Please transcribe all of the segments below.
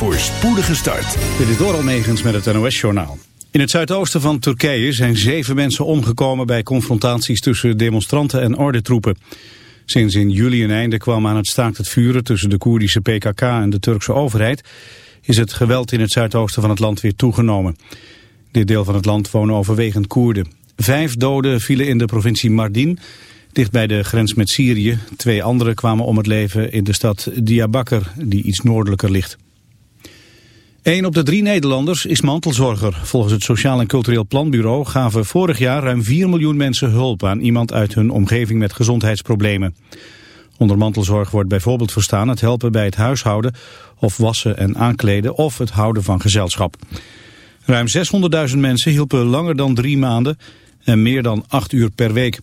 voor spoedige start. Dit is Doral Megens met het NOS-journaal. In het zuidoosten van Turkije zijn zeven mensen omgekomen bij confrontaties tussen demonstranten en ordentroepen. Sinds in juli een einde kwam aan het staakt het vuren tussen de Koerdische PKK en de Turkse overheid, is het geweld in het zuidoosten van het land weer toegenomen. dit deel van het land wonen overwegend Koerden. Vijf doden vielen in de provincie Mardin, dicht bij de grens met Syrië. Twee anderen kwamen om het leven in de stad Diyarbakir, die iets noordelijker ligt. Een op de drie Nederlanders is mantelzorger. Volgens het Sociaal en Cultureel Planbureau gaven vorig jaar ruim 4 miljoen mensen hulp aan iemand uit hun omgeving met gezondheidsproblemen. Onder mantelzorg wordt bijvoorbeeld verstaan het helpen bij het huishouden of wassen en aankleden of het houden van gezelschap. Ruim 600.000 mensen hielpen langer dan drie maanden en meer dan acht uur per week.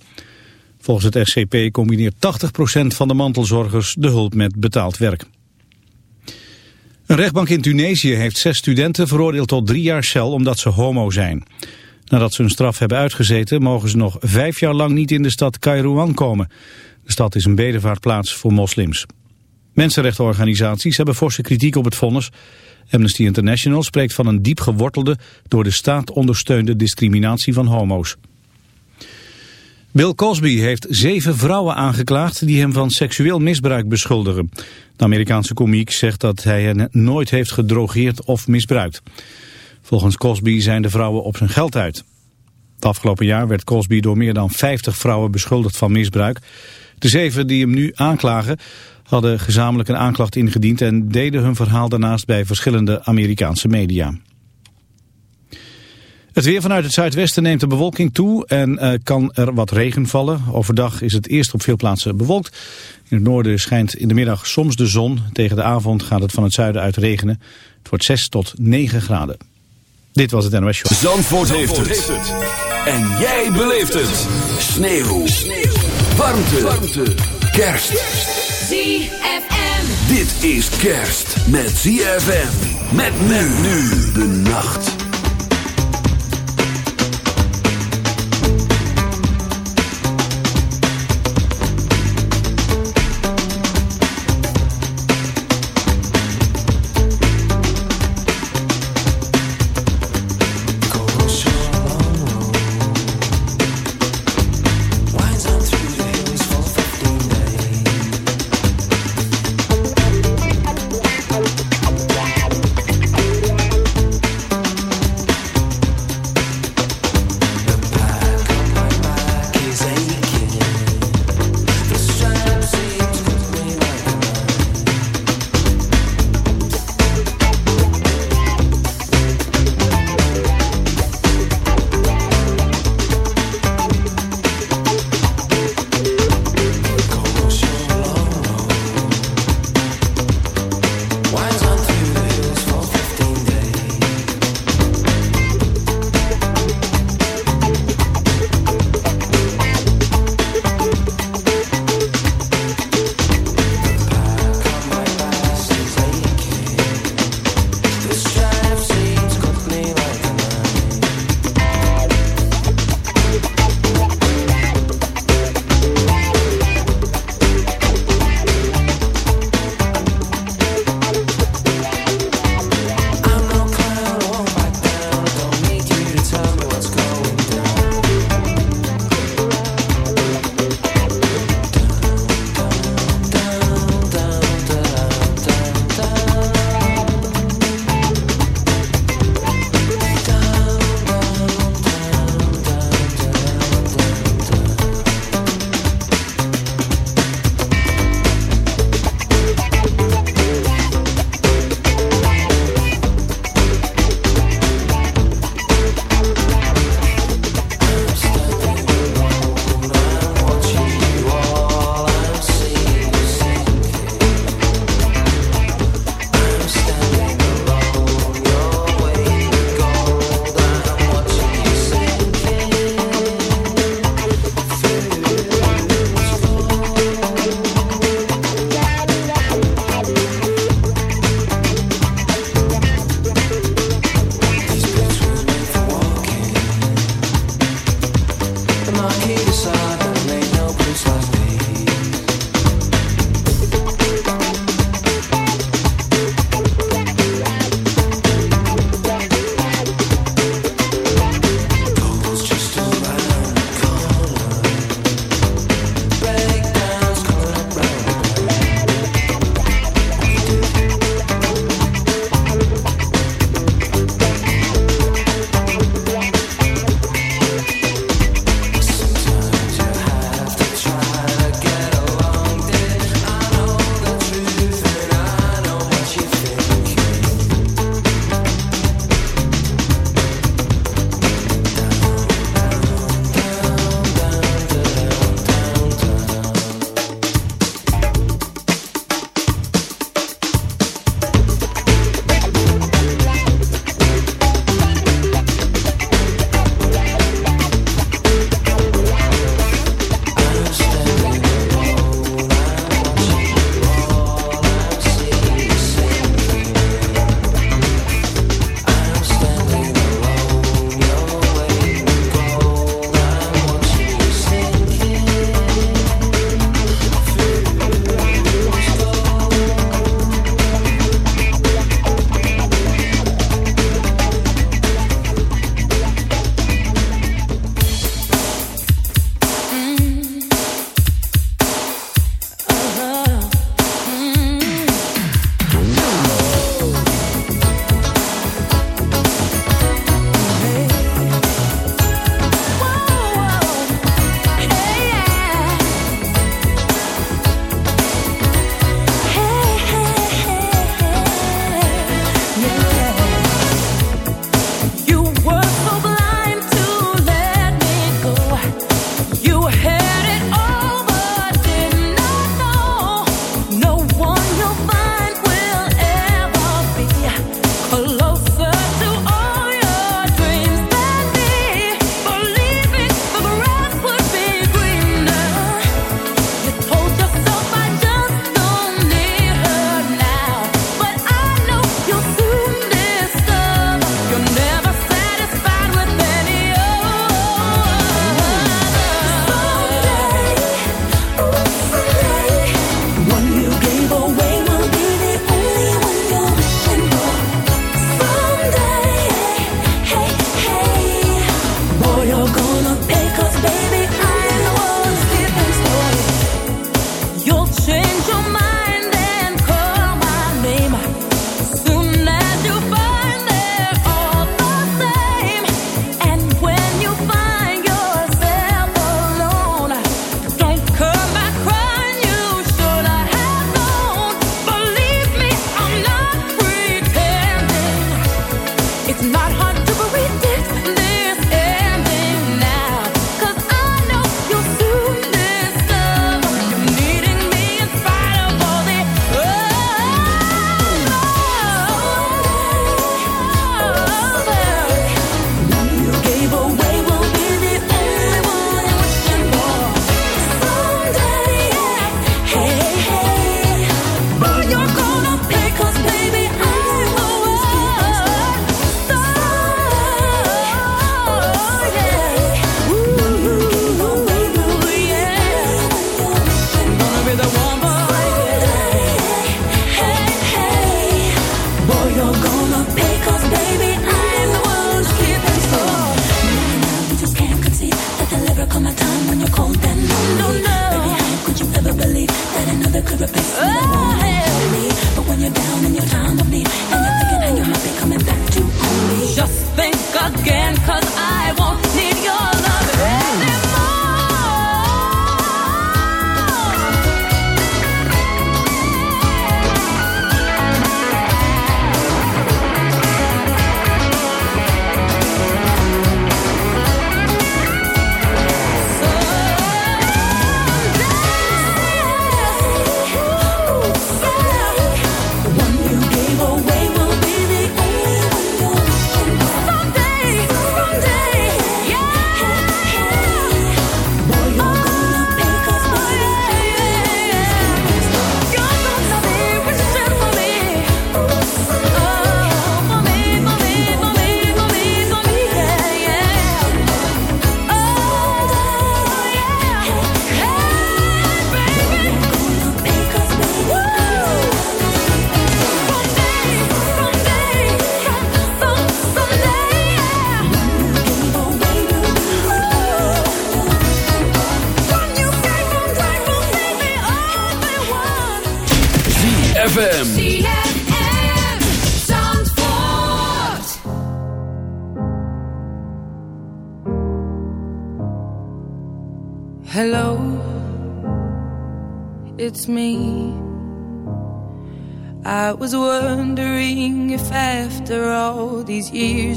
Volgens het SCP combineert 80% van de mantelzorgers de hulp met betaald werk. Een rechtbank in Tunesië heeft zes studenten veroordeeld tot drie jaar cel omdat ze homo zijn. Nadat ze hun straf hebben uitgezeten mogen ze nog vijf jaar lang niet in de stad Kairouan komen. De stad is een bedevaartplaats voor moslims. Mensenrechtenorganisaties hebben forse kritiek op het vonnis. Amnesty International spreekt van een diep gewortelde, door de staat ondersteunde discriminatie van homo's. Bill Cosby heeft zeven vrouwen aangeklaagd die hem van seksueel misbruik beschuldigen. De Amerikaanse komiek zegt dat hij hen nooit heeft gedrogeerd of misbruikt. Volgens Cosby zijn de vrouwen op zijn geld uit. Het afgelopen jaar werd Cosby door meer dan 50 vrouwen beschuldigd van misbruik. De zeven die hem nu aanklagen hadden gezamenlijk een aanklacht ingediend en deden hun verhaal daarnaast bij verschillende Amerikaanse media. Het weer vanuit het zuidwesten neemt de bewolking toe en uh, kan er wat regen vallen. Overdag is het eerst op veel plaatsen bewolkt. In het noorden schijnt in de middag soms de zon. Tegen de avond gaat het van het zuiden uit regenen. Het wordt 6 tot 9 graden. Dit was het NOS Show. Zandvoort, Zandvoort heeft, het. En jij beleeft het. Sneeuw. Sneeuw. Warmte. Warmte. Kerst. ZFM. Dit is kerst met ZFM. Met men nu de nacht.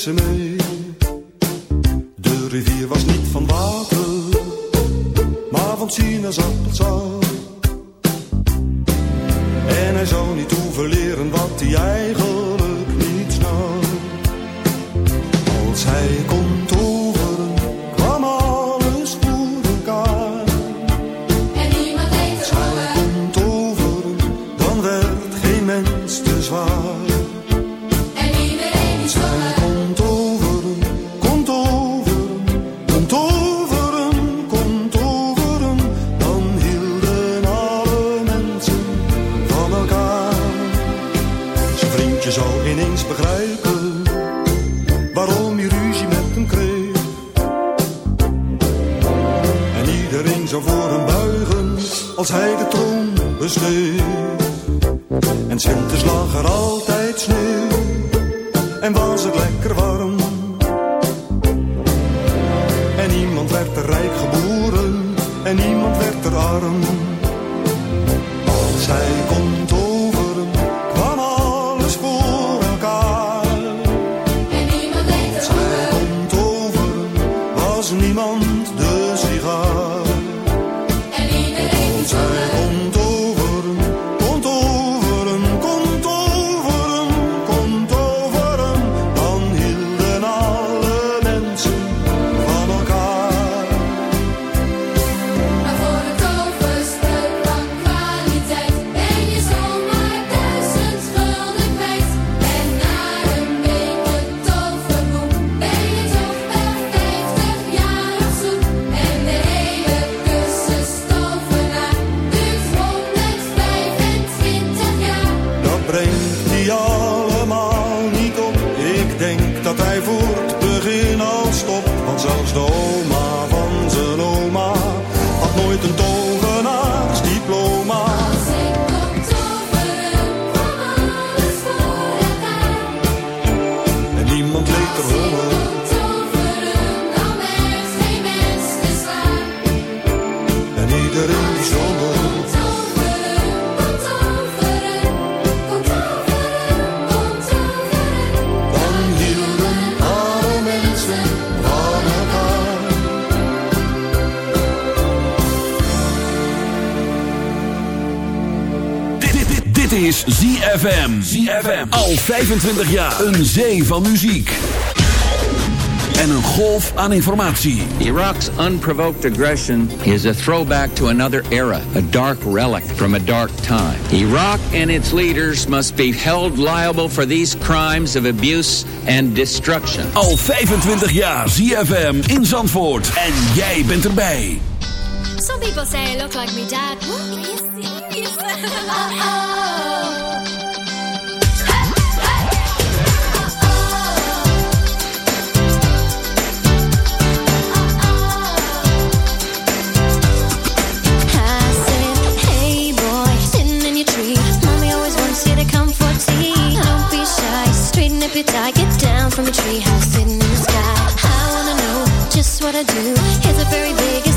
Czy en niemand werd er arm. 25 jaar een zee van muziek. En een golf aan informatie. Iraks unprovoked aggression is a throwback to another era, a dark relic from a dark time. Irak and its leaders must be held liable for these crimes of abuse and destruction. Al 25 jaar ZFM in Zandvoort en jij bent erbij. Some people say I look like me dad. What is this? Oh, oh. treating if you die. Get down from a treehouse sitting in the sky. I wanna know just what I do. Here's a very big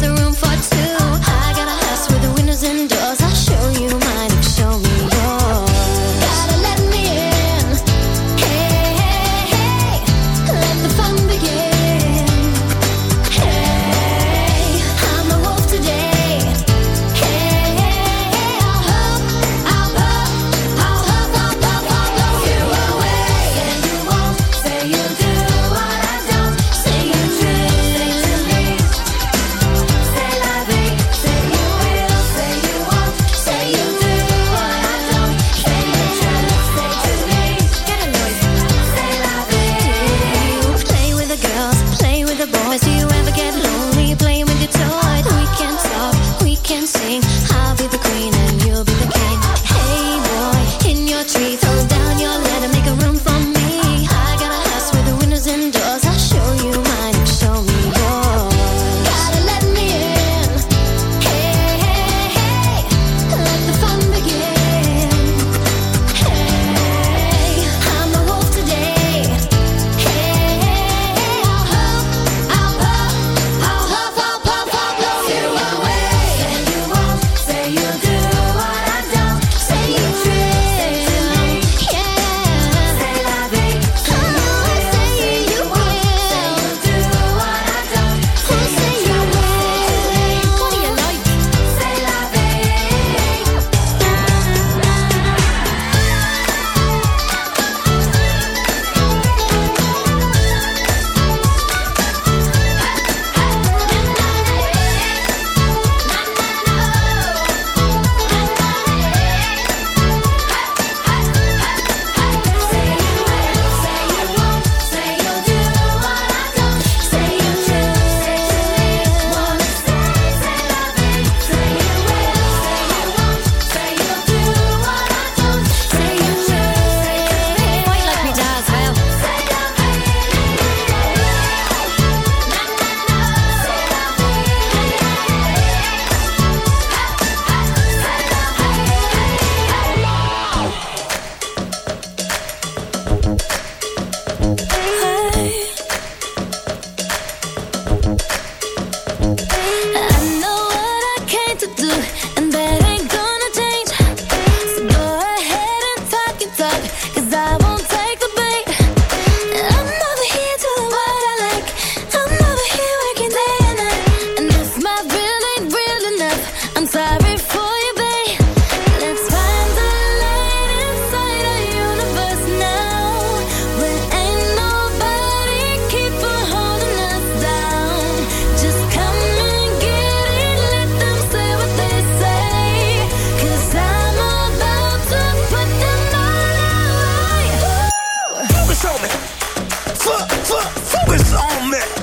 mix.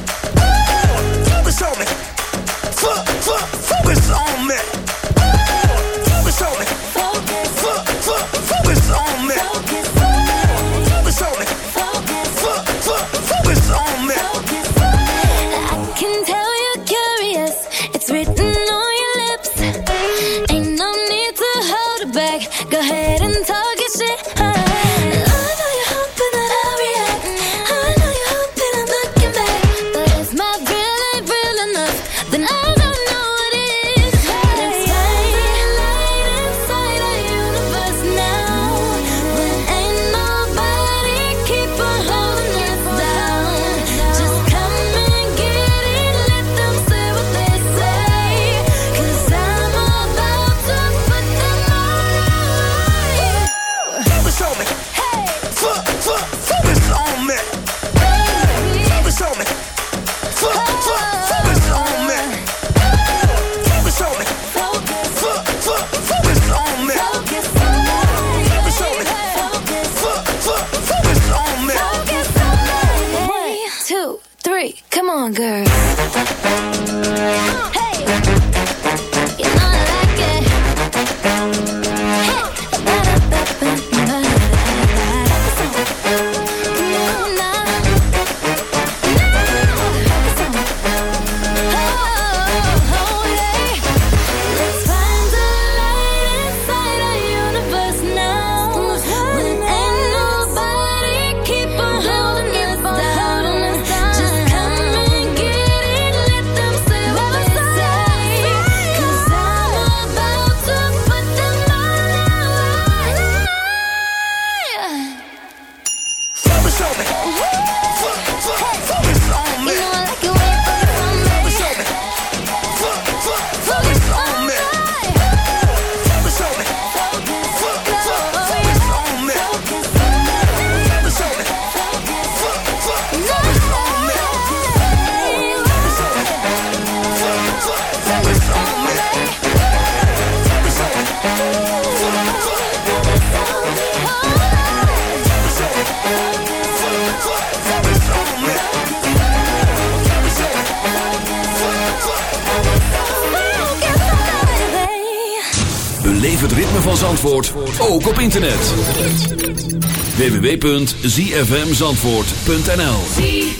www.zfmzandvoort.nl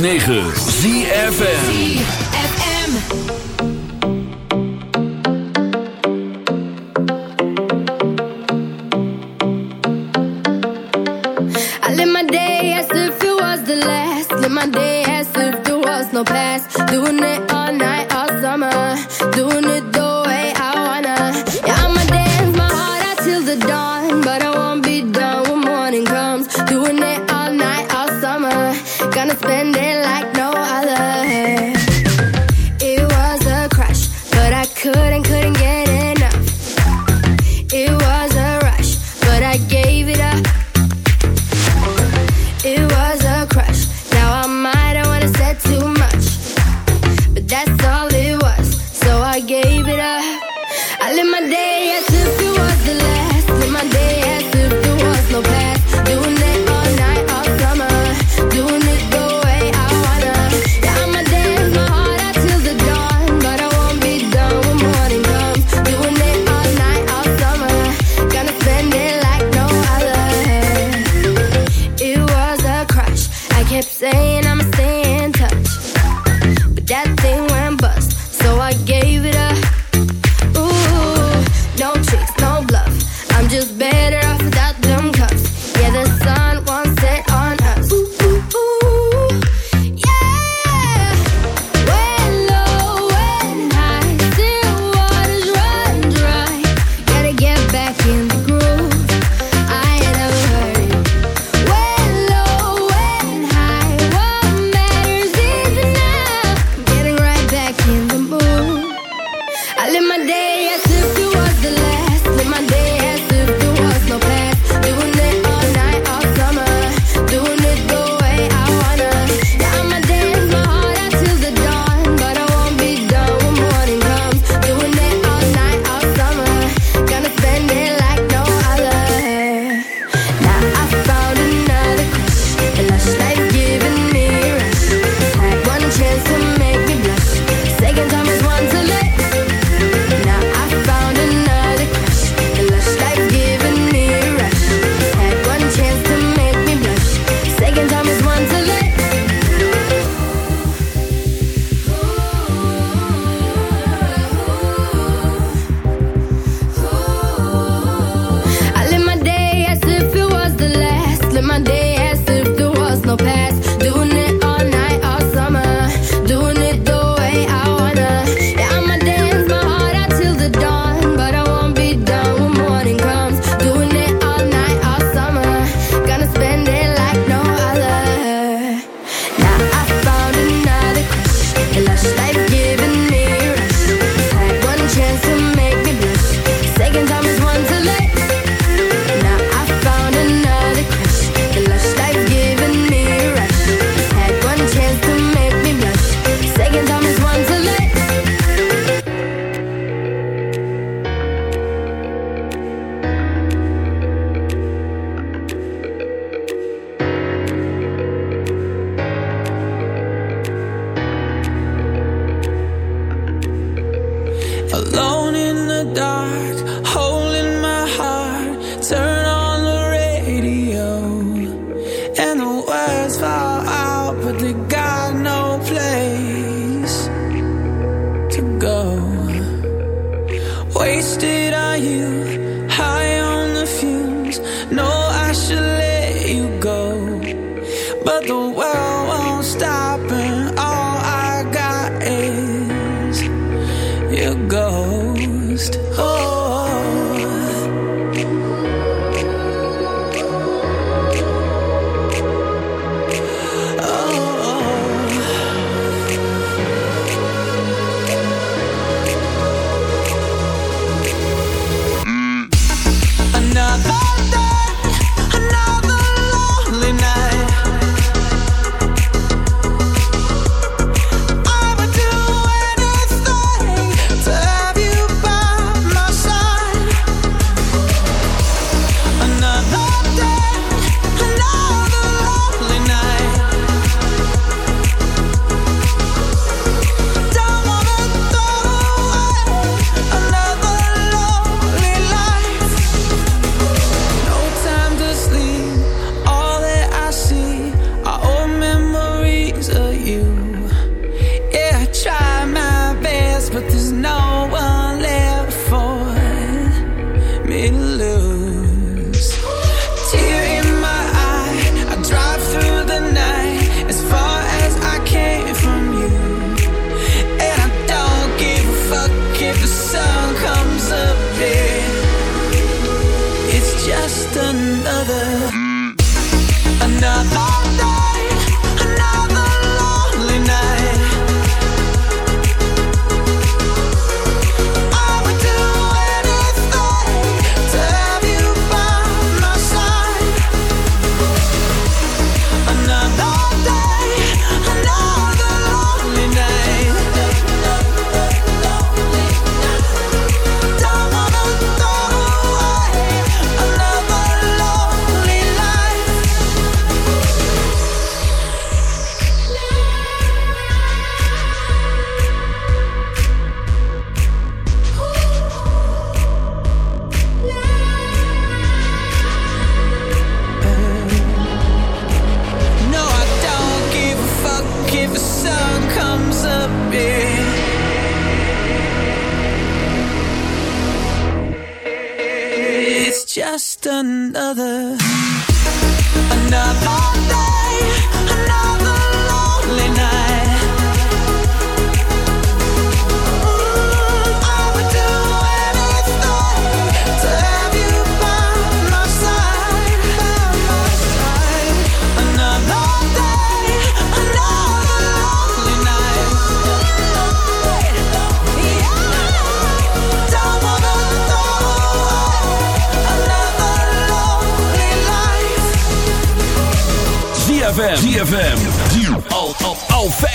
9. my day. Yes.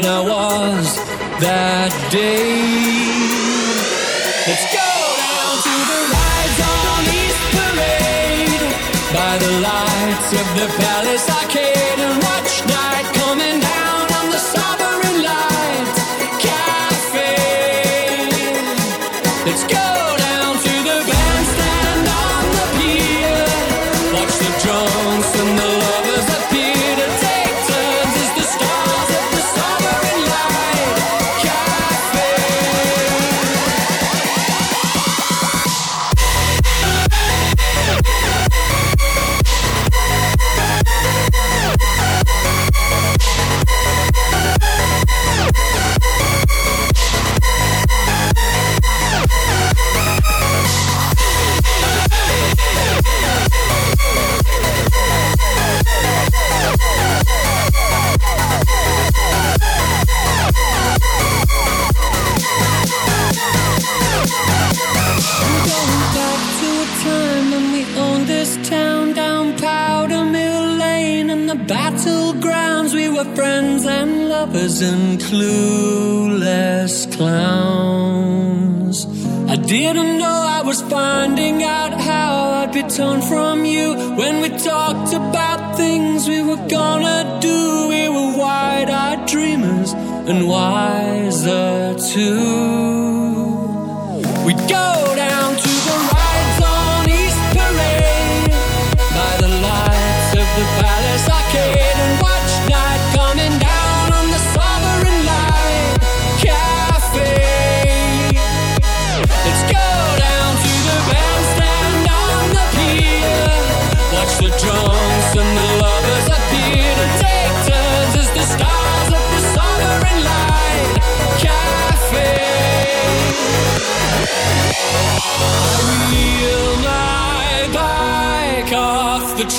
than I was that day. Let's go down to the rides on East Parade by the lights of the Palace Arcade and watch night coming down on the sovereign light cafe. Let's go. turn from you. When we talked about things we were gonna do, we were wide eyed dreamers and wiser too.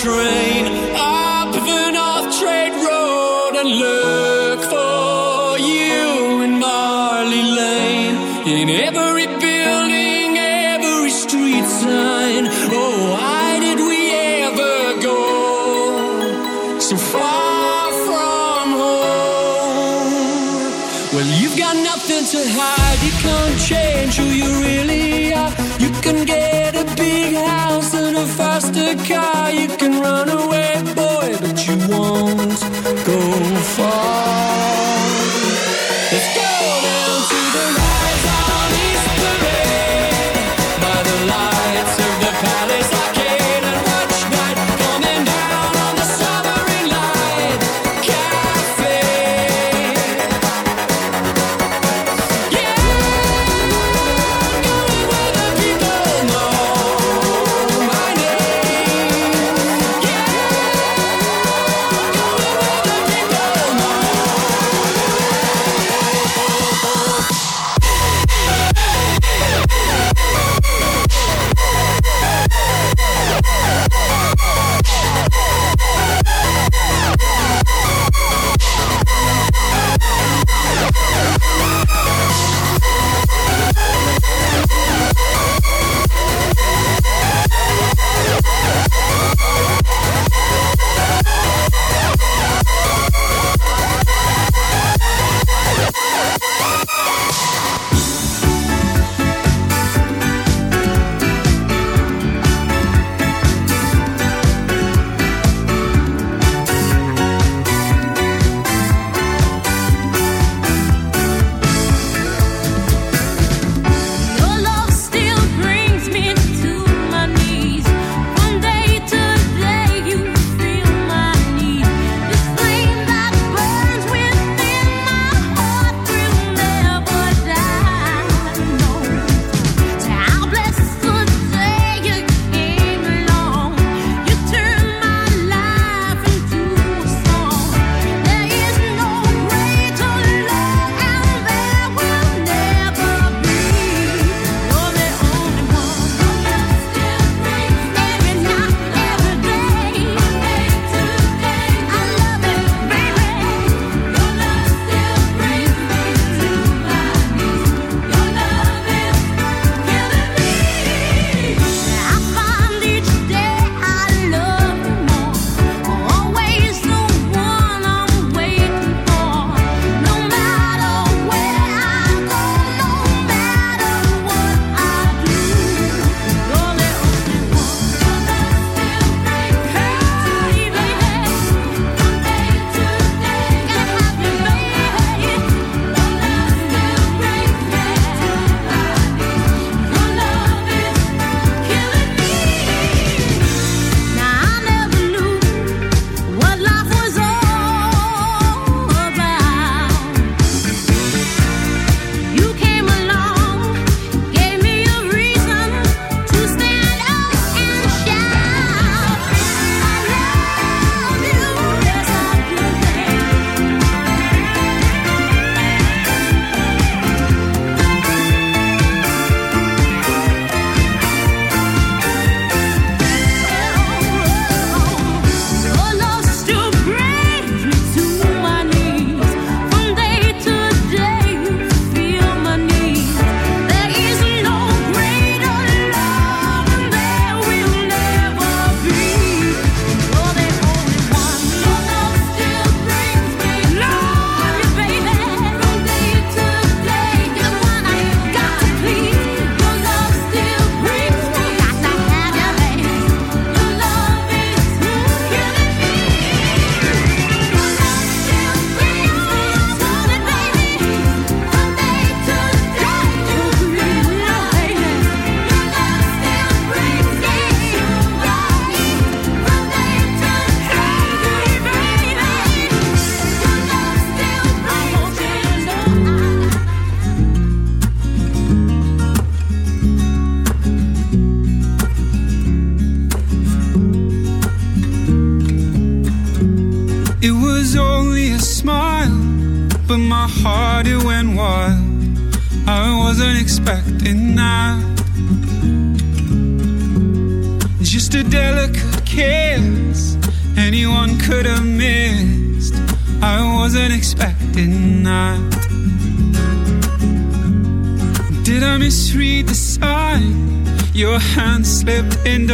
Train up the North Trade Road and look